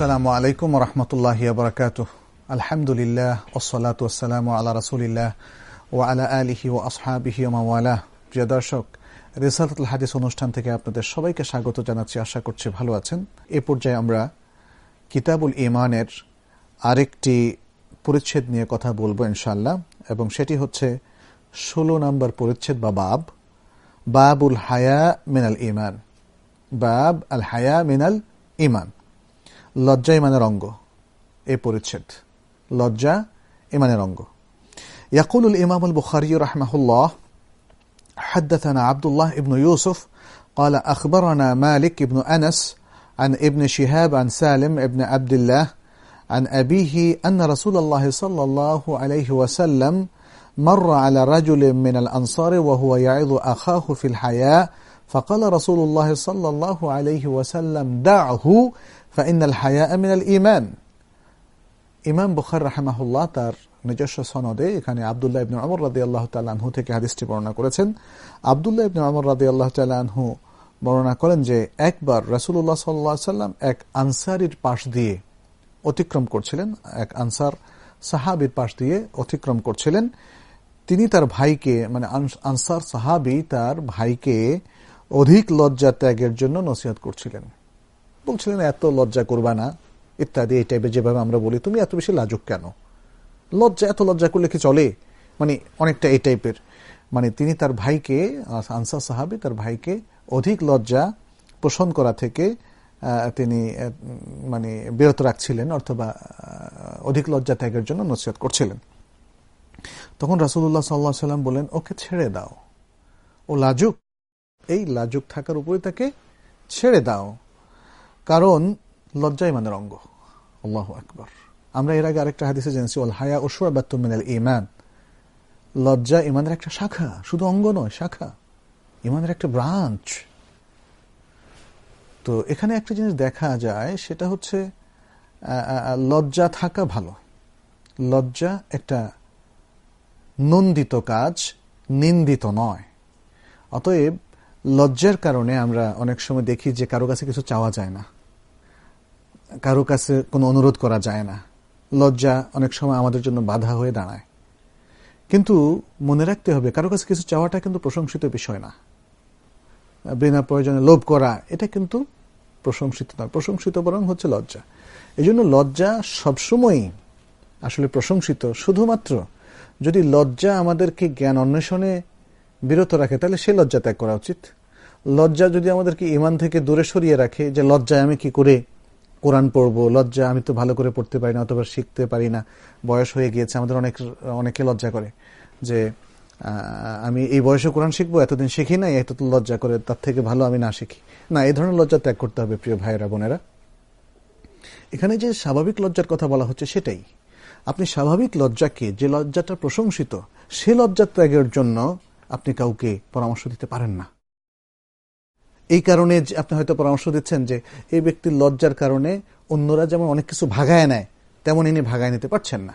আসসালামু আলাইকুম রহমতুল্লাহ বরকাত আলহামদুলিল্লাহ ওসলাত ওসালাম আল্লাহ রসুলিল্লাহ ও আলা আলিহি ও আসহাবিহি ওমাওয়ালা প্রিয় দর্শক, রিসালতুল হাদিস অনুষ্ঠান থেকে আপনাদের সবাইকে স্বাগত জানাচ্ছি। আশা করছি ভালো আছেন। এ পর্যায়ে আমরা কিতাবুল ইমানের আরেকটি পরিচ্ছেদ নিয়ে কথা বলব ইনশাল্লাহ এবং সেটি হচ্ছে ষোলো নম্বর পরিচ্ছেদ বা বাব। বাবুল হায়া মিনাল ইমান বাব আল হায়া মিনাল ইমান লজ্জা ইমানের অঙ্গ এ পরিচ্ছেদ লজ্জা ইমানের অঙ্গ يقول الإمام البخاري رحمه الله حدثنا عبد الله بن يوسف قال أخبرنا مالك بن أنس عن ابن شهاب عن سالم بن عبد الله عن أبيه أن رسول الله صلى الله عليه وسلم مر على رجل من الأنصار وهو يعظ أخاه في الحياء فقال رسول الله صلى الله عليه وسلم دعه فإن الحياء من الإيمان ইমাম বুখার রাহেমাহুল্লাহ তার নিজস্ব সনদে এখানে আবদুল্লাহ ইবনে আমর রাদি আল্লাহ তালাহু থেকে হাদিসটি বর্ণনা করেছেন আবদুল্লাহ ইবনে আমর রাদি আল্লাহ তালাহু বর্ণনা করেন যে একবার রাসুল্লাহ সাল্লাহ সাল্লাম এক আনসারির পাশ দিয়ে অতিক্রম করছিলেন এক আনসার সাহাবির পাশ দিয়ে অতিক্রম করছিলেন তিনি তার ভাইকে মানে আনসার সাহাবি তার ভাইকে অধিক লজ্জা ত্যাগের জন্য নসিহত করছিলেন। বলছিলেন, এত লজ্জা করবা না। ইত্যাদি, এই টাইপের যেভাবে আমরা বলি, তুমি এত বেশি লাজুক কেন? লজ্জা, এত লজ্জা করলে কি চলে? মানে অনেকটা এই টাইপের মানে তিনি তার ভাইকে আনসার সাহাবি, তার ভাইকে অধিক লজ্জা পোষণ করা থেকে তিনি মানে বিরত রাখছিলেন, অথবা অধিক লজ্জা ত্যাগের জন্য নসিহত করছিলেন। তখন রাসুল্লাহ সাল্লাহ সাল্লাম বলেন ওকে ছেড়ে দাও। ও লাজুক এই লাজুক থাকার উপরে তাকে ছেড়ে দাও। কারণ লজ্জা ইমানের অঙ্গ। আল্লাহ আকবর। আমরা এর আগে আরেকটা হাদিসে জেনেছি ওল হায়া ওসুয়াবাত্তুমিনাল ইমান লজ্জা ইমানের একটা শাখা, শুধু অঙ্গ নয়, শাখা। ইমানের একটা ব্রাঞ্চ। তো এখানে একটা জিনিস দেখা যায়, সেটা হচ্ছে লজ্জা থাকা ভালো। লজ্জা একটা নন্দিত কাজ, নিন্দিত নয়। অতএব লজ্জার কারণে আমরা অনেক সময় দেখি যে কারও কাছে কিছু চাওয়া যায় না। কারও কাছে কোনো অনুরোধ করা যায় না। লজ্জা অনেক সময় আমাদের জন্য বাধা হয়ে দাঁড়ায়। কিন্তু মনে রাখতে হবে, কারও কাছে কিছু চাওয়াটা কিন্তু প্রশংসিত বিষয় না। বিনা প্রয়োজনে লোভ করা, এটা কিন্তু প্রশংসিত নয়। প্রশংসিত বরং হচ্ছে লজ্জা। এই জন্য লজ্জা সবসময়ই আসলে প্রশংসিত। শুধুমাত্র যদি লজ্জা আমাদেরকে জ্ঞান অন্বেষণে বিরত রাখে, তাহলে সে লজ্জা ত্যাগ করা উচিত। লজ্জা যদি আমাদেরকে ইমান থেকে দূরে সরিয়ে রাখে, যে লজ্জায় আমি কি করে কোরআন পড়ব লজ্জা আমি তো ভালো করে পড়তে পারি না, অথবা শিখতে পারি না, বয়স হয়ে গিয়েছে, আমাদের অনেক, অনেকে লজ্জা করে, যে আমি এই বয়সে কোরআন শিখব, এতদিন শিখি না এত লজ্জা করে, তার থেকে ভালো আমি না শিখি। না, এই ধরনের লজ্জা ত্যাগ করতে হবে, প্রিয় ভাইয়েরা, বোনেরা। এখানে যে স্বাভাবিক লজ্জার কথা বলা হচ্ছে সেটাই। আপনি স্বাভাবিক লজ্জাকে যে লজ্জাটা প্রশংসিত, সে লজ্জা ত্যাগের জন্য আপনি কাউকে পরামর্শ দিতে পারেন না। এই কারণে আপনি হয়তো পরামর্শ দিচ্ছেন যে এই ব্যক্তির লজ্জার কারণে অন্যরা যেমন অনেক কিছু ভাগায় নেয় তেমন ইনি ভাগায় নিতে পারছেন না।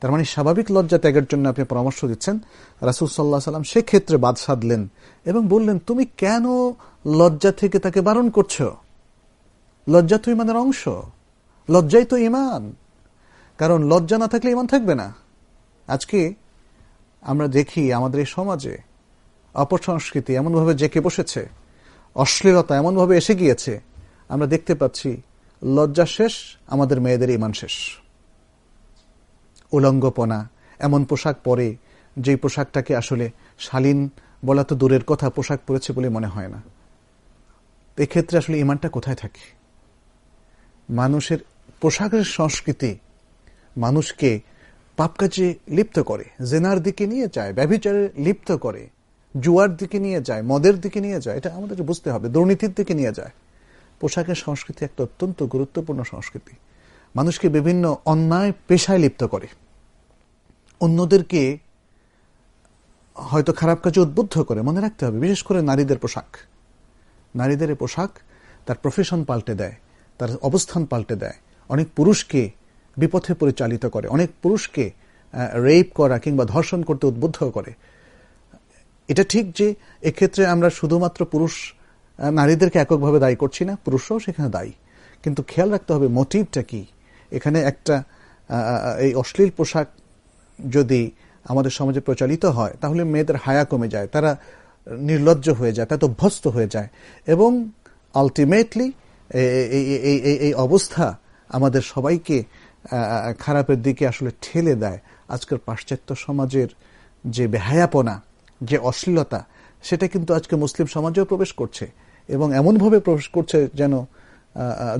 তার মানে স্বাভাবিক লজ্জা ত্যাগের জন্য আপনি পরামর্শ দিচ্ছেন। রাসুল সাল্লাহ সাল্লাম সেক্ষেত্রে বাদ সাধলেন এবং বললেন, তুমি কেন লজ্জা থেকে তাকে বারণ করছ? লজ্জা তো ইমানের অংশ। লজ্জাই তো ইমান। কারণ লজ্জা না থাকলে ইমান থাকবে না। আজকে আমরা দেখি আমাদের এই সমাজে অপসংস্কৃতি এমনভাবে জেকে বসেছে, অশ্লীলতা এমনভাবে এসে গিয়েছে, আমরা দেখতে পাচ্ছি লজ্জা শেষ, আমাদের মেয়েদের ইমান শেষ। উলঙ্গপনা, এমন পোশাক পরে, যেই পোশাকটাকে আসলে শালীন বলা তো দূরের কথা, পোশাক পরেছে বলে মনে হয় না। এক্ষেত্রে আসলে ইমানটা কোথায় থাকে? মানুষের পোশাকের সংস্কৃতি মানুষকে পাপ কাজে লিপ্ত করে, জেনার দিকে নিয়ে যায়, ব্যভিচারে লিপ্ত করে, জুয়ার দিকে নিয়ে যায়, মদের দিকে নিয়ে যায়, এটা আমাদের বুঝতে হবে, দুর্নীতির দিকে নিয়ে যায়। পোশাকের সংস্কৃতি একটা অত্যন্ত গুরুত্বপূর্ণ সংস্কৃতি। মানুষকে বিভিন্ন অন্যায় পেশায় লিপ্ত করে। অন্যদেরকে হয়তো খারাপ কাজে উদ্বুদ্ধ করে, মনে রাখতে হবে, বিশেষ করে নারীদের পোশাক। নারীদের পোশাক তার প্রফেশন পাল্টে দেয়, তার অবস্থান পাল্টে দেয়। অনেক পুরুষকে বিপথে পরিচালিত করে। অনেক পুরুষকে রেপ করা কিংবা ধর্ষণ করতে উদ্বুদ্ধ করে। এটা ঠিক যে এক্ষেত্রে আমরা শুধুমাত্র পুরুষ নারীদেরকে এককভাবে দায়ী করছি না পুরুষরাও সেখানে দায়ী। কিন্তু খেয়াল রাখতে হবে মোটিভটা কি। এখানে একটা এই অশ্লীল পোশাক যদি আমাদের সমাজে প্রচলিত হয়, তাহলে মেয়েদের হায়া কমে যায়, তারা নির্লজ্জ হয়ে যায়, তারা অভ্যস্ত হয়ে যায়। এবং আলটিমেটলি এই অবস্থা আমাদের সবাইকে খারাপের দিকে আসলে ঠেলে দেয়। আজকের পাশ্চাত্য সমাজের যে বেহায়াপনা, যে অশ্লীলতা, সেটা কিন্তু আজকে মুসলিম সমাজেও প্রবেশ করছে এবং এমনভাবে প্রবেশ করছে যেন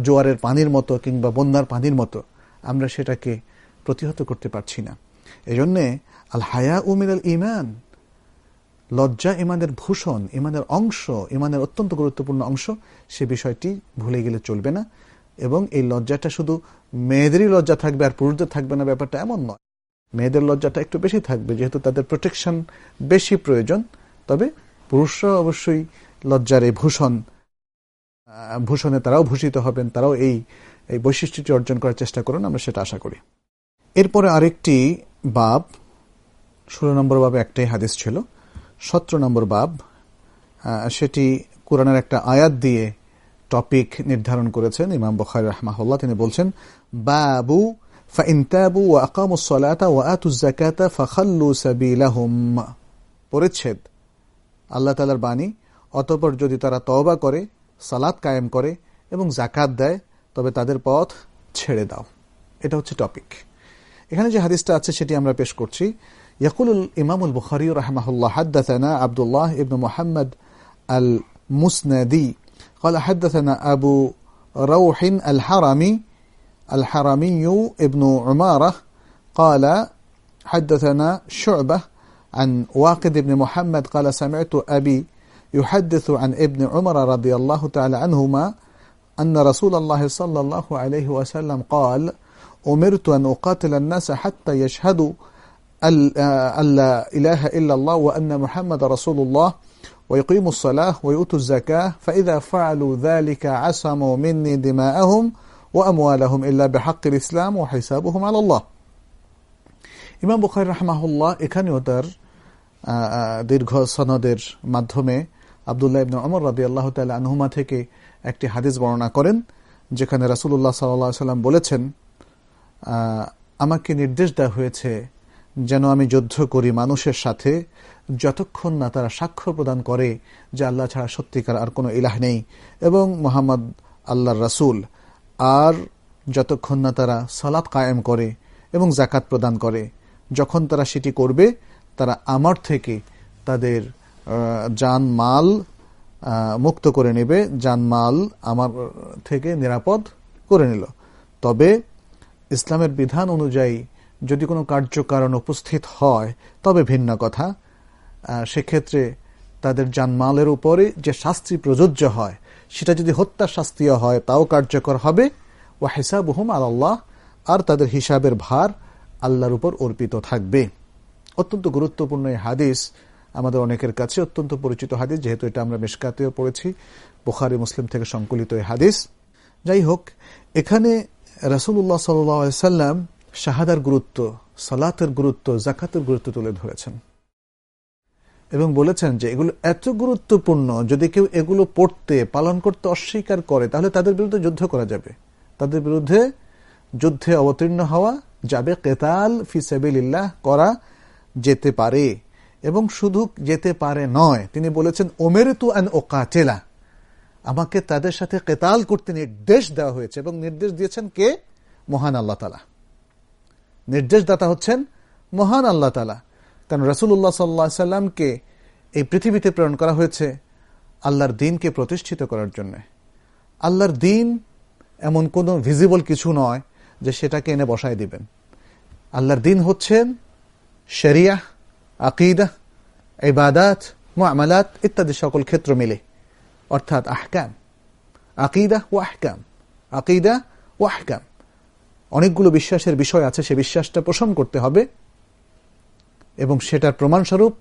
জোয়ারের পানির মতো কিংবা বন্যার পানির মতো আমরা সেটাকে প্রতিহত করতে পারছি না। এজন্যে আল হায়া উমির আল ইমান লজ্জা ইমানের ভূষণ, ইমানের অংশ, ইমানের অত্যন্ত গুরুত্বপূর্ণ অংশ, সে বিষয়টি ভুলে গেলে চলবে না। এবং এই লজ্জাটা শুধু মেয়েদেরই লজ্জা থাকবে আর পুরুষদের থাকবে না, ব্যাপারটা এমন নয়। মেয়েদের লজ্জাটা একটু বেশি থাকবে, যেহেতু তাদের প্রোটেকশন বেশি প্রয়োজন। তবে পুরুষরা অবশ্যই লজ্জার এই ভূষণ ভূষণে তারাও ভূষিত হবেন, তারাও এই এই বৈশিষ্ট্যটি অর্জন করার চেষ্টা করুন, আমরা সেটা আশা করি। এরপরে আরেকটি বাব, ষোলো নম্বর বাবে একটাই হাদিস ছিল। সতেরো নম্বর বাব সেটি কোরআনের একটা আয়াত দিয়ে টপিক নির্ধারণ করেছেন ইমাম বখারি রহমাহুল্লাহ। তিনি বলছেন, বাবু ফাইনতাবু ওয়া আকামুস ওয়া আতুজ যাকাতা ফাখাল্লু সাবিলাহুম। পরিচ্ছেদ। আল্লাহ তালার বাণী, অতঃপর যদি তারা তওবা করে, সালাত কায়েম করে এবং জাকাত দেয়, তবে তাদের পথ ছেড়ে দাও। এটা হচ্ছে টপিক এখানে যে হাদিসটা আছে সেটি আমরা পেশ করছি। ইয়াকুল ইমামুল বুখারি রাহমাহুল্লাহ হাদ্দাসানা আবদুল্লাহ ইবনু মুহাম্মদ আল মুসনাদি قال حدثنا أبو روح الحرمي الحرمي ابن عمارة قال حدثنا شعبة عن واقد بن محمد قال سمعت أبي يحدث عن ابن عمر رضي الله تعالى عنهما أن رسول الله صلى الله عليه وسلم قال أمرت أن أقاتل الناس حتى يشهدوا أن لا إله إلا الله وأن محمد رسول الله ويقيموا الصلاة ويؤتوا الزكاة فإذا فعلوا ذلك عصموا مني دماءهم وأموالهم إلا بحق الإسلام وحسابهم على الله ইমাম বুখারি রাহমাহুল্লাহ এখানেও তার দীর্ঘ সনদের মাধ্যমে আবদুল্লাহ ইবনে ওমর রাদিয়াল্লাহু তাআলা আনহুমা থেকে একটি হাদিস বর্ণনা করেন যেখানে রাসুল্লাহ সাল্লাম বলেছেন আমাকে নির্দেশ দেওয়া হয়েছে যেন আমি যুদ্ধ করি মানুষের সাথে যতক্ষণ না তারা সাক্ষ্য প্রদান করে যে আল্লাহ ছাড়া সত্যিকার আর কোনো ইলাহ নেই এবং মোহাম্মদ আল্লাহর রাসুল, আর যতক্ষণ না তারা সালাত কায়েম করে এবং জাকাত প্রদান করে, যখন তারা সেটি করবে, তারা আমার থেকে তাদের যান মাল মুক্ত করে নেবে, জানমাল আমার থেকে নিরাপদ করে নিল। তবে ইসলামের বিধান অনুযায়ী যদি কোনো কার্যকারণ উপস্থিত হয়, তবে ভিন্ন কথা। সেক্ষেত্রে তাদের জানমালের উপরে যে শাস্তি প্রযোজ্য হয়, সেটা যদি হত্যা শাস্তিও হয়, তাও কার্যকর হবে। ও হিসাবহুম আল্লাহ আর তাদের হিসাবের ভার আল্লাহর উপর অর্পিত থাকবে। অত্যন্ত গুরুত্বপূর্ণ এই হাদিস, আমাদের অনেকের কাছে অত্যন্ত পরিচিত হাদিস, যেহেতু এটা আমরা মেশকাতেও পড়েছি। বুখারি, মুসলিম থেকে সংকলিত এই হাদিস। যাই হোক, এখানে রাসুল্লাহ সাল্লাম শাহাদার গুরুত্ব, সালাতের গুরুত্ব, জাকাতের গুরুত্ব তুলে ধরেছেন। এবং বলেছেন যে এগুলো এত গুরুত্বপূর্ণ, যদি কেউ এগুলো পড়তে, পালন করতে অস্বীকার করে, তাহলে তাদের বিরুদ্ধে যুদ্ধ করা যাবে। তাদের বিরুদ্ধে যুদ্ধে অবতীর্ণ হওয়া যাবে, কেতাল ফিসাবিল্লাহ করা যেতে পারে। এবং শুধু যেতে পারে নয়, তিনি বলেছেন ওমের তু আন ও কাচেলা আমাকে তাদের সাথে কেতাল করতে নির্দেশ দেওয়া হয়েছে এবং নির্দেশ দিয়েছেন কে? মহান আল্লাহ তালা নির্দেশদাতা হচ্ছেন মহান আল্লাহ তালা কারণ রসুল্লাহ সাল্লা সাল্লামকে এই পৃথিবীতে প্রেরণ করা হয়েছে আল্লাহর দিনকে প্রতিষ্ঠিত করার জন্য। আল্লাহর দিন এমন কোনো ভিজিবল কিছু নয় যে সেটাকে এনে বসায় দিবেন। আল্লাহর দিন হচ্ছেন শরিয়া আকিদা, ইবাদাত মামালাত ইত্যাদি সকল ক্ষেত্র মিলে। অর্থাৎ আহকাম। আকিদা ও আহকাম। আকিদা ও আহকাম। অনেকগুলো বিশ্বাসের বিষয় আছে, সে বিশ্বাসটা পোষণ করতে হবে। এবং সেটার প্রমাণস্বরূপ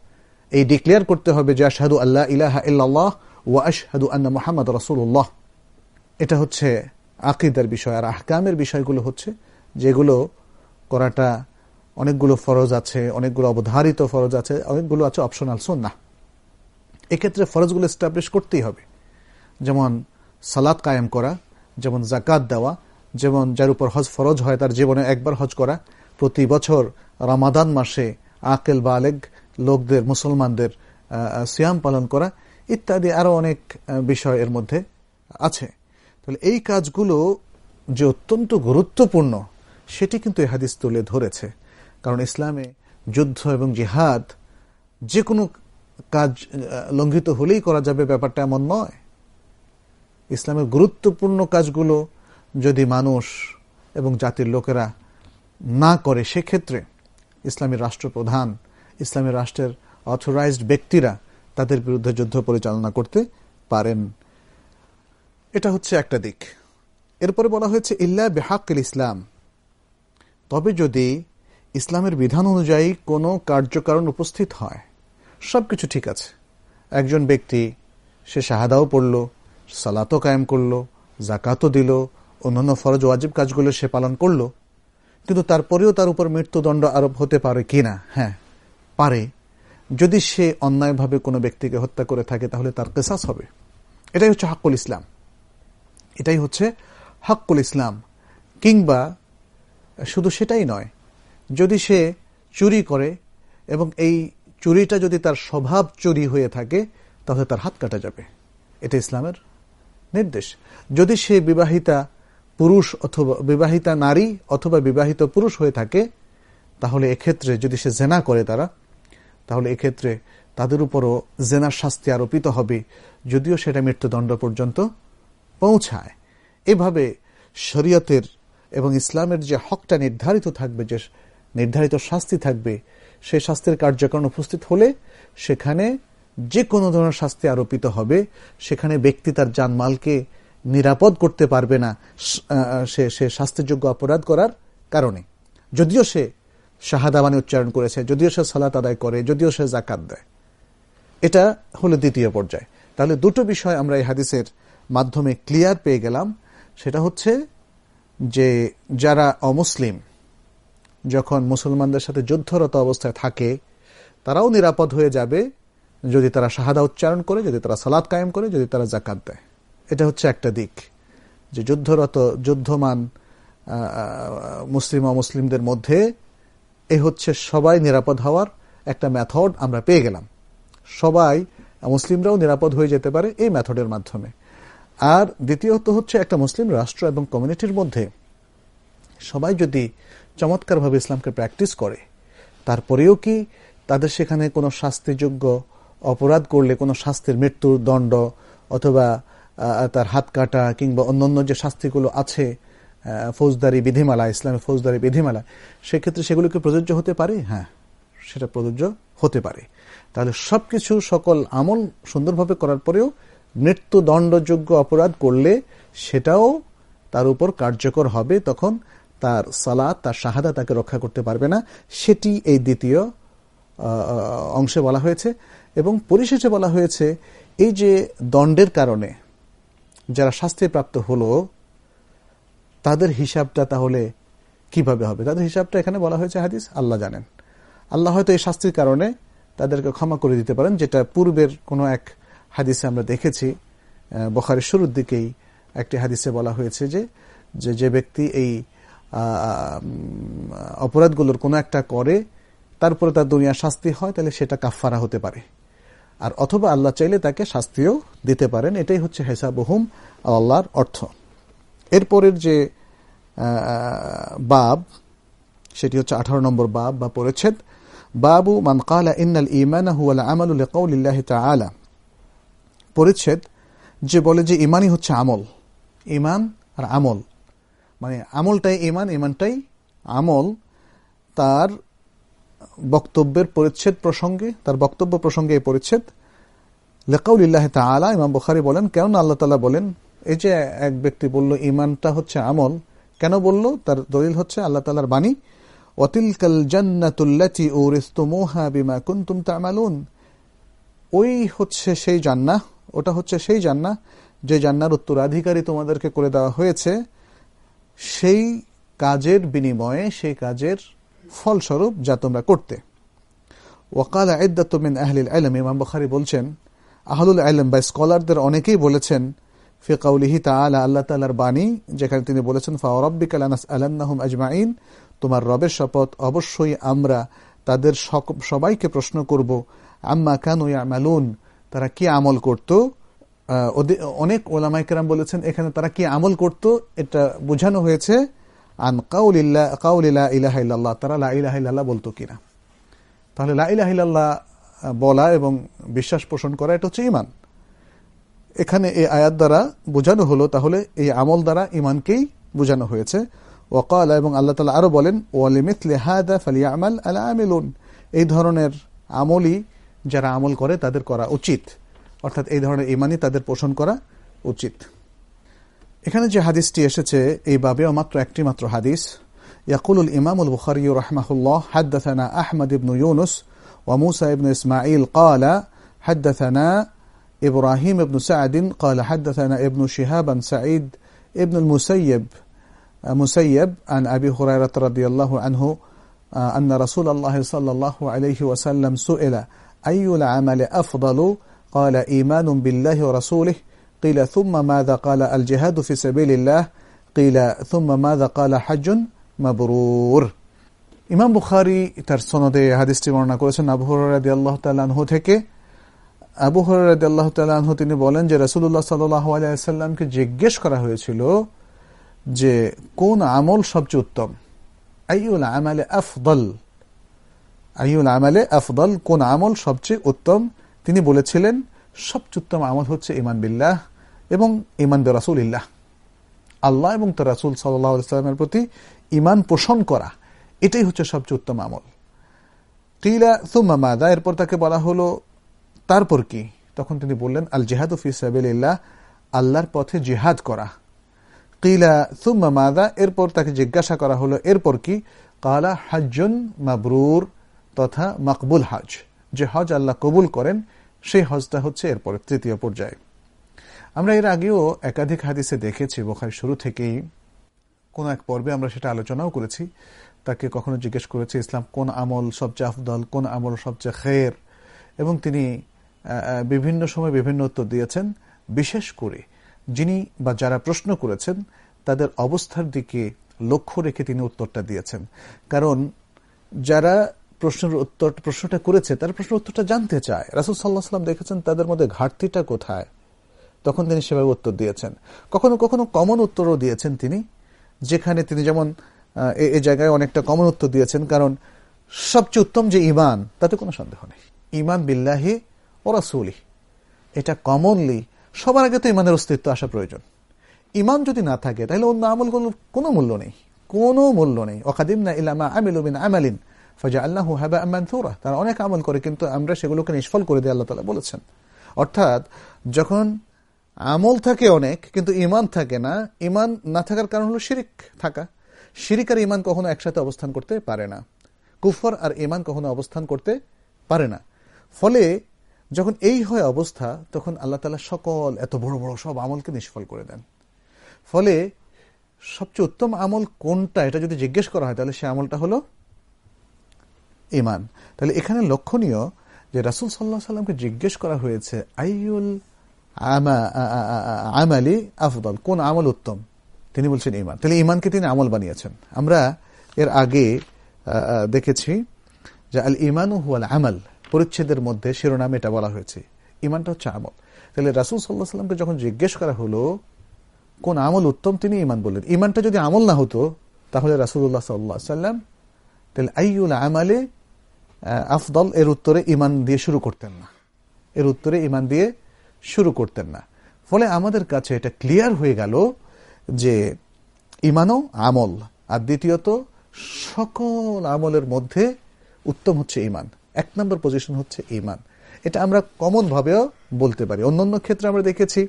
এই ডিক্লেয়ার করতে হবে যে আশহাদু আল্লাহ ইলাহা ইল্লাল্লাহ ও আশহাদু আন্না মোহাম্মদ রসুল্লাহ এটা হচ্ছে আকিদার বিষয় আর আহকামের বিষয়গুলো হচ্ছে যেগুলো করাটা অনেকগুলো ফরজ আছে, অনেকগুলো অবধারিত ফরজ আছে, অনেকগুলো আছে অপশনাল সন্না এক্ষেত্রে ফরজগুলো এস্টাবলিশ করতেই হবে। যেমন সালাদ কায়েম করা, যেমন জাকাত দেওয়া, যেমন যার উপর হজ ফরজ হয় তার জীবনে একবার হজ করা, প্রতি বছর রামাদান মাসে আকেল বালেগ, লোকদের, মুসলমানদের সিয়াম পালন করা ইত্যাদি আরও অনেক বিষয় এর মধ্যে আছে। তাহলে এই কাজগুলো যে অত্যন্ত গুরুত্বপূর্ণ, সেটি কিন্তু এ হাদিস তুলে ধরেছে। কারণ ইসলামে যুদ্ধ এবং জিহাদ যে কোনো কাজ লঙ্ঘিত হলেই করা যাবে, ব্যাপারটা এমন নয়। ইসলামের গুরুত্বপূর্ণ কাজগুলো যদি মানুষ এবং জাতির লোকেরা না করে, সেক্ষেত্রে ইসলামী রাষ্ট্রপ্রধান, ইসলামী রাষ্ট্রের অথরাইজড ব্যক্তিরা তাদের বিরুদ্ধে যুদ্ধ পরিচালনা করতে পারেন। এটা হচ্ছে একটা দিক। এরপরে বলা হয়েছে, ইল্লা বেহাক্কিল ইসলাম। তবে যদি ইসলামের বিধান অনুযায়ী কোনো কার্যকারণ উপস্থিত হয় সব কিছু ঠিক আছে। একজন ব্যক্তি, সে শাহাদাও পড়ল, সালাতও কায়েম করল জাকাতও দিল, অন্যান্য ফরজ ওয়াজিব কাজগুলো সে পালন করল কিন্তু তারপরেও তার উপর মৃত্যুদণ্ড আরোপ হতে পারে কি না হ্যাঁ পারে। যদি সে অন্যায়ভাবে কোনো ব্যক্তিকে হত্যা করে থাকে, তাহলে তার কেসাস হবে। এটাই হচ্ছে হাক্কুল ইসলাম। এটাই হচ্ছে হাক্কুল ইসলাম। কিংবা শুধু সেটাই নয়, যদি সে চুরি করে এবং এই চুরিটা যদি তার স্বভাব চুরি হয়ে থাকে, তাহলে তার হাত কাটা যাবে। এটা ইসলামের নির্দেশ। যদি সে বিবাহিতা পুরুষ অথবা বিবাহিতা নারী অথবা বিবাহিত পুরুষ হয়ে থাকে, তাহলে এক্ষেত্রে যদি সে জেনা করে তারা, তাহলে এক্ষেত্রে তাদের উপরও জেনার শাস্তি আরোপিত হবে। যদিও সেটা মৃত্যুদণ্ড পর্যন্ত পৌঁছায়। এভাবে শরীয়তের এবং ইসলামের যে হকটা নির্ধারিত থাকবে, যে নির্ধারিত শাস্তি থাকবে, সেই শাস্তির কার্যক্রম উপস্থিত হলে সেখানে যে কোনো ধরনের শাস্তি আরোপিত হবে। সেখানে ব্যক্তি তার জানমালকে নিরাপদ করতে পারবে না সে সে শাস্তিযোগ্য অপরাধ করার কারণে। যদিও সে শাহাদাবানি উচ্চারণ করেছে, যদিও সে সালাত আদায় করে, যদিও সে জাকাত দেয়। এটা হলো দ্বিতীয় পর্যায়ে। তাহলে দুটো বিষয় আমরা এই হাদিসের মাধ্যমে ক্লিয়ার পেয়ে গেলাম। সেটা হচ্ছে যে যারা অমুসলিম, যখন মুসলমানদের সাথে যুদ্ধরত অবস্থায় থাকে, তারাও নিরাপদ হয়ে যাবে যদি তারা শাহাদা উচ্চারণ করে, যদি তারা সালাদ কায়েম করে, যদি তারা জাকাত দেয়। এটা হচ্ছে একটা দিক, যে যুদ্ধরত, যুদ্ধমান মুসলিম অমুসলিমদের মধ্যে এ হচ্ছে সবাই নিরাপদ হওয়ার একটা মেথড আমরা পেয়ে গেলাম। সবাই, মুসলিমরাও নিরাপদ হয়ে যেতে পারে এই মেথডের মাধ্যমে। আর দ্বিতীয়ত হচ্ছে একটা মুসলিম রাষ্ট্র এবং কমিউনিটির মধ্যে সবাই যদি চমৎকারভাবে ইসলামকে প্র্যাকটিস করে, তারপরেও কি তাদের সেখানে কোনো শাস্তিযোগ্য অপরাধ করলে, কোনো শাস্তির মৃত্যুর দণ্ড অথবা তার হাত কাটা কিংবা অন্যান্য যে শাস্তিগুলো আছে ফৌজদারি বিধিমালা ইসলামের ফৌজদারি বিধিমালা, সেক্ষেত্রে সেগুলোকে প্রযোজ্য হতে পারে? হ্যাঁ সেটা প্রযোজ্য হতে পারে। তাহলে সবকিছু সকল আমল সুন্দরভাবে করার পরেও মৃত্যুদণ্ডযোগ্য অপরাধ করলে সেটাও তার উপর কার্যকর হবে, তখন তার সালাদ তার শাহাদা তাকে রক্ষা করতে পারবে না। সেটি এই দ্বিতীয় অংশে বলা হয়েছে। এবং পরিশেষে বলা হয়েছে, এই যে দণ্ডের কারণে যারা শাস্তিপ্রাপ্ত হলো, তাদের হিসাবটা তাহলে কীভাবে হবে? তাদের হিসাবটা এখানে বলা হয়েছে হাদিস, আল্লাহ জানেন। আল্লাহ হয়তো এই শাস্তির কারণে তাদেরকে ক্ষমা করে দিতে পারেন, যেটা পূর্বের কোনো এক হাদিসে আমরা দেখেছি। বখারের শুরুর দিকেই একটি হাদিসে বলা হয়েছে যে যে ব্যক্তি এই অপরাধগুলোর কোনো একটা করে, তারপরে তার দুনিয়া শাস্তি হয়, তাহলে সেটা কাফারা হতে পারে। আর অথবা আল্লাহ চাইলে তাকে শাস্তিও দিতে পারেন। এটাই হচ্ছে হেসাবহুম আল্লাহর অর্থ। এরপরের যে বাব, সেটি হচ্ছে আঠারো নম্বর বাব বা পরিচ্ছেদ। বাবু মান ইন্নাল ইমান পরিচ্ছেদ যে বলে যে ইমানই হচ্ছে আমল। ইমান আর আমল। মানে আমলটাই ইমান ইমানটাই আমল। তার বক্তব্যের পরিচ্ছেদ প্রসঙ্গে, তার বক্তব্য প্রসঙ্গে এই পরিচ্ছেদ। লেকাউলিল্লাহ তালা ইমাম বুখারি বলেন, কেন আল্লাহ তালা বলেন, এই যে এক ব্যক্তি বলল ইমানটা হচ্ছে আমল কেন বলল, তার দলিল হচ্ছে আল্লাহ তালার বাণী অতিলকাল জান্নাতুল্লাতি ও রেস্তমোহা বিমা কুন্তুম তামালুন ওই হচ্ছে সেই জান্না ওটা হচ্ছে সেই জান্না যে জান্নার উত্তরাধিকারী তোমাদেরকে করে দেওয়া হয়েছে, সেই কাজের বিনিময়ে, সেই কাজের ফলস্বরূপ যা তোমরা করতে। ওয়াকাল আয়দাতমিন আহলিল আলম ইমাম বখারি বলছেন, আহলুল আলম বা স্কলারদের অনেকেই বলেছেন আল্লাহ তাআলার বাণী, যেখানে তিনি বলেছেন ফাওরাব্বিকা লানাসআলান্নাহুম আজমাইন তোমার রবের শপথ অবশ্যই আমরা তাদের সবাইকে প্রশ্ন করব, আম্মা কানু ইয়ামালুন, তারা কি আমল করত? অনেক ওলামাইকেরাম বলেছেন, এখানে তারা কি আমল করত? এটা বোঝানো হয়েছে আন কাউলিল্লাহ কাউলিল্লাহ ইলাহা ইল্লাল্লাহ, তারা লা ইলাহা ইল্লাল্লাহ বলতো কিনা? তাহলে লা ইলাহা ইল্লাল্লাহ বলা এবং বিশ্বাস পোষণ করা, এটা হচ্ছে ইমান এখানে এই আয়াত দ্বারা বোঝানো হলো, তাহলে এই আমল দ্বারা ইমানকেই বোঝানো হয়েছে। ওকাল এবং আল্লাহ তালা আরও বলেন ওয়ালিমিত লেহাদা ফালিয়া আমাল আলা আমিলুন এই ধরনের আমলই যারা আমল করে, তাদের করা উচিত। অর্থাৎ এই ধরনের ইমানই তাদের পোষণ করা উচিত। এখানে যে হাদিসটি এসেছে এই বাবেও মাত্র একটি মাত্র হাদিস يقول الإمام البخاري رحمه الله حدثنا أحمد بن يونس وموسى بن إسماعيل قال حدثنا إبراهيم بن سعد قال حدثنا ابن شهاب سعيد ابن المسيب مسيب عن أبي هريرة رضي الله عنه أن رسول الله صلى الله عليه وسلم سئل أي العمل أفضل قال إيمان بالله ورسوله قيل ثم ماذا قال الجهاد في سبيل الله قيل ثم ماذا قال حج مبرور ইমাম বুখারি তার সনদে হাদিসটি বর্ণনা করেছেন আবু হরাদি আল্লাহ তাল্লাহ থেকে আবু হরাদি আল্লাহ তাল্লাহ তিনি বলেন যে রসুল্লাহ সাল্লাহ আলাইসাল্লামকে জিজ্ঞেস করা হয়েছিল যে কোন আমল সবচেয়ে উত্তম আইউল আমালে আফদল আইউল আমালে আফদল কোন আমল সবচেয়ে উত্তম তিনি বলেছিলেন সবচেয়ে উত্তম আমল হচ্ছে ইমান বিল্লাহ এবং ইমান বে রাসুল ইল্লাহ আল্লাহ এবং তার রাসুল সাল্লামের প্রতি ইমান পোষণ করা, এটাই হচ্ছে সবচেয়ে উত্তম আমল। কিলা সুম্মা মাদা, এরপর তাকে বলা হলো, তারপর কি? তখন তিনি বললেন, আল জেহাদ ফি সাবিল্লাহ আল্লাহর পথে জেহাদ করা। কিলা সুম্মা মাদা, এরপর তাকে জিজ্ঞাসা করা হলো, এরপর কি? কালা হাজ্জুন মাবরুর তথা মকবুল হাজ। যে হজ আল্লাহ কবুল করেন, সেই হজটা হচ্ছে এরপরে তৃতীয় পর্যায়ে। আমরা এর আগেও একাধিক হাদিসে দেখেছি বোখার শুরু থেকেই। কোন এক পর্বে আমরা সেটা আলোচনাও করেছি। তাকে কখনো জিজ্ঞেস করেছে, ইসলাম কোন আমল সবচেয়ে আফদল? কোন আমল সবচেয়ে খের? এবং তিনি বিভিন্ন সময় বিভিন্ন উত্তর দিয়েছেন, বিশেষ করে যিনি বা যারা প্রশ্ন করেছেন, তাদের অবস্থার দিকে লক্ষ্য রেখে তিনি উত্তরটা দিয়েছেন। কারণ যারা প্রশ্নের উত্তর, প্রশ্নটা করেছে, তারা প্রশ্নের উত্তরটা জানতে চায়। রাসুল সাল্লাহ সাল্লাম দেখেছেন তাদের মধ্যে ঘাটতিটা কোথায়? তখন তিনি সেভাবে উত্তর দিয়েছেন। কখনো কখনো কমন উত্তরও দিয়েছেন তিনি, যেখানে তিনি যেমন এ জায়গায় অনেকটা কমন উত্তর দিয়েছেন, কারণ সবচেয়ে উত্তম যে ইমান তাতে কোনো সন্দেহ নেই। ইমান বিল্লাহি ও রাসুলি এটা কমনলি সবার আগে তো ইমানের অস্তিত্ব আসা প্রয়োজন। ইমান যদি না থাকে, তাহলে অন্য আমলগুলোর কোনো মূল্য নেই। কোনো মূল্য নেই। অকাদিম না ইলামা আমিলুবিন আমালিন ফজা আল্লাহ হাবা আমানথুরা তারা অনেক আমল করে, কিন্তু আমরা সেগুলোকে নিষ্ফল করে দিয়ে আল্লাহ তালা বলেছেন। অর্থাৎ যখন আমল থাকে অনেক, কিন্তু ইমান থাকে না। ইমান না থাকার কারণ হলো শিরিক থাকা। শিরিক আর ইমান কখনো একসাথে অবস্থান করতে পারে না। কুফর আর ইমান কখনো অবস্থান করতে পারে না। ফলে যখন এই হয় অবস্থা, তখন আল্লাহ তালা সকল, এত বড় বড় সব আমলকে নিষ্ফল করে দেন। ফলে সবচেয়ে উত্তম আমল কোনটা, এটা যদি জিজ্ঞেস করা হয়, তাহলে সে আমলটা হলো ইমান তাহলে এখানে লক্ষণীয় যে রাসুল সাল্লাহ সাল্লামকে জিজ্ঞেস করা হয়েছে আইউল আমালি আফদল। কোন আমল উত্তম? তিনি বলছেন ইমান তাহলে ইমানকে তিনি আমল বানিয়েছেন। আমরা এর আগে দেখেছি যে আল ইমান হুয়াল আমল, পরিচ্ছেদের মধ্যে শিরোনাম এটা বলা হয়েছে। ইমানটা হচ্ছে আমল। তাহলে রাসুল সাল্লাহ সাল্লামকে যখন জিজ্ঞেস করা হলো, কোন আমল উত্তম, তিনি ইমান বললেন। ইমানটা যদি আমল না হতো, তাহলে রাসুল্লাহ সাল্লাহ সাল্লাম তাহলে আইউল আমালে আফদল, এর উত্তরে ইমান দিয়ে শুরু করতেন না। এর উত্তরে ইমান দিয়ে শুরু করতেন না। ফলে আমাদের কাছে এটা ক্লিয়ার হয়ে গেল যে ইমানও আমল, আর দ্বিতীয়ত সকল আমলের মধ্যে উত্তম হচ্ছে ইমান। এক নম্বর পজিশন হচ্ছে ইমান। এটা আমরা কমন ভাবেও বলতে পারি। অন্যান্য ক্ষেত্রে আমরা দেখেছি,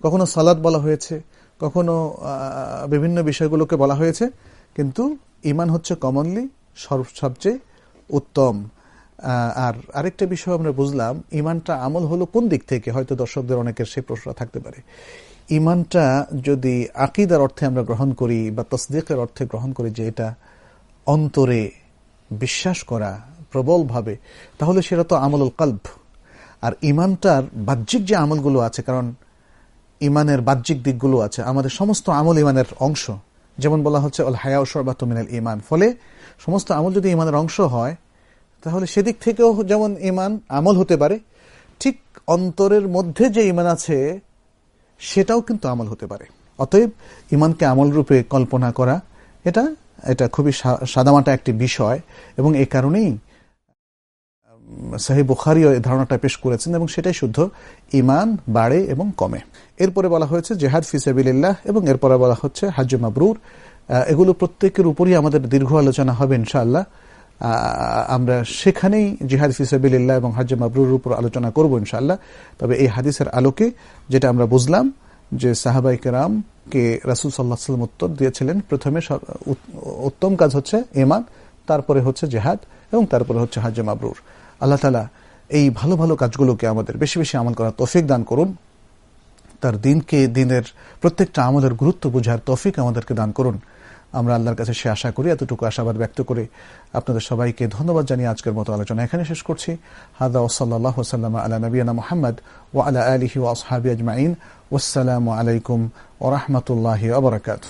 কখনো সালাদ বলা হয়েছে, কখনো বিভিন্ন বিষয়গুলোকে বলা হয়েছে, কিন্তু ইমান হচ্ছে কমনলি সবচেয়ে উত্তম। আর আরেকটা বিষয় আমরা বুঝলাম, ইমানটা আমল হলো কোন দিক থেকে? হয়তো দর্শকদের অনেকের সেই প্রশ্ন থাকতে পারে। ইমানটা যদি আকিদার অর্থে আমরা গ্রহণ করি বা তসদিকের অর্থে গ্রহণ করি যে এটা অন্তরে বিশ্বাস করা প্রবলভাবে, তাহলে সেটা তো আমল কল্প আর ইমানটার বাহ্যিক যে আমলগুলো আছে, কারণ ইমানের বাহ্যিক দিকগুলো আছে, আমাদের সমস্ত আমল ইমানের অংশ। যেমন বলা হচ্ছে, অল হায়া সর্বাত মিনাল ইমান ফলে সমস্ত আমল যদি ইমানের অংশ হয় তাহলে সেদিক থেকেও যেমন ইমান আমল হতে পারে, ঠিক অন্তরের মধ্যে যে ইমান আছে, সেটাও কিন্তু আমল হতে পারে। অতএব ইমানকে আমল রূপে কল্পনা করা, এটা এটা খুবই সাদামাটা একটি বিষয় এবং এই কারণেই সাহেব বুখারিও এই ধারণাটা পেশ করেছেন এবং সেটাই শুদ্ধ ইমান বাড়ে এবং কমে। এরপরে বলা হয়েছে জেহাদ ফিসাবিল্লাহ এবং এরপরে বলা হচ্ছে হাজ মাবরুর। এগুলো প্রত্যেকের উপরই আমাদের দীর্ঘ আলোচনা হবে ইনশাআল্লাহ। আমরা সেখানেই জিহাদ ফিসাবিল্লাহ এবং হাজ মাবরুর উপর আলোচনা করব ইনশাল্লাহ তবে এই হাদিসের আলোকে যেটা আমরা বুঝলাম যে সাহাবাই কেরামকে রাসুল সাল্লাহ সাল্লাম উত্তর দিয়েছিলেন, প্রথমে উত্তম কাজ হচ্ছে এমান তারপরে হচ্ছে জেহাদ এবং তারপরে হচ্ছে হাজ মাবরুর। আল্লাহ তালা এই ভালো ভালো কাজগুলোকে আমাদের বেশি বেশি আমল করার তফিক দান করুন। তার দিনকে, দিনের প্রত্যেকটা আমলের গুরুত্ব বোঝার তফিক আমাদেরকে দান করুন। আমরা আল্লাহর কাছে সে আশা করি, এতটুকু আশাবাদ ব্যক্ত করে আপনাদের সবাইকে ধন্যবাদ জানিয়ে আজকের মতো আলোচনা এখানে শেষ করছি। হাদা ওসাল্লাহ ওসাল্লাম আলা নবীনা মোহাম্মদ ও আলা আলহি ও আসহাবি আজমাইন। ওসালামু আলাইকুম ওরহমতুল্লাহ আবরকাত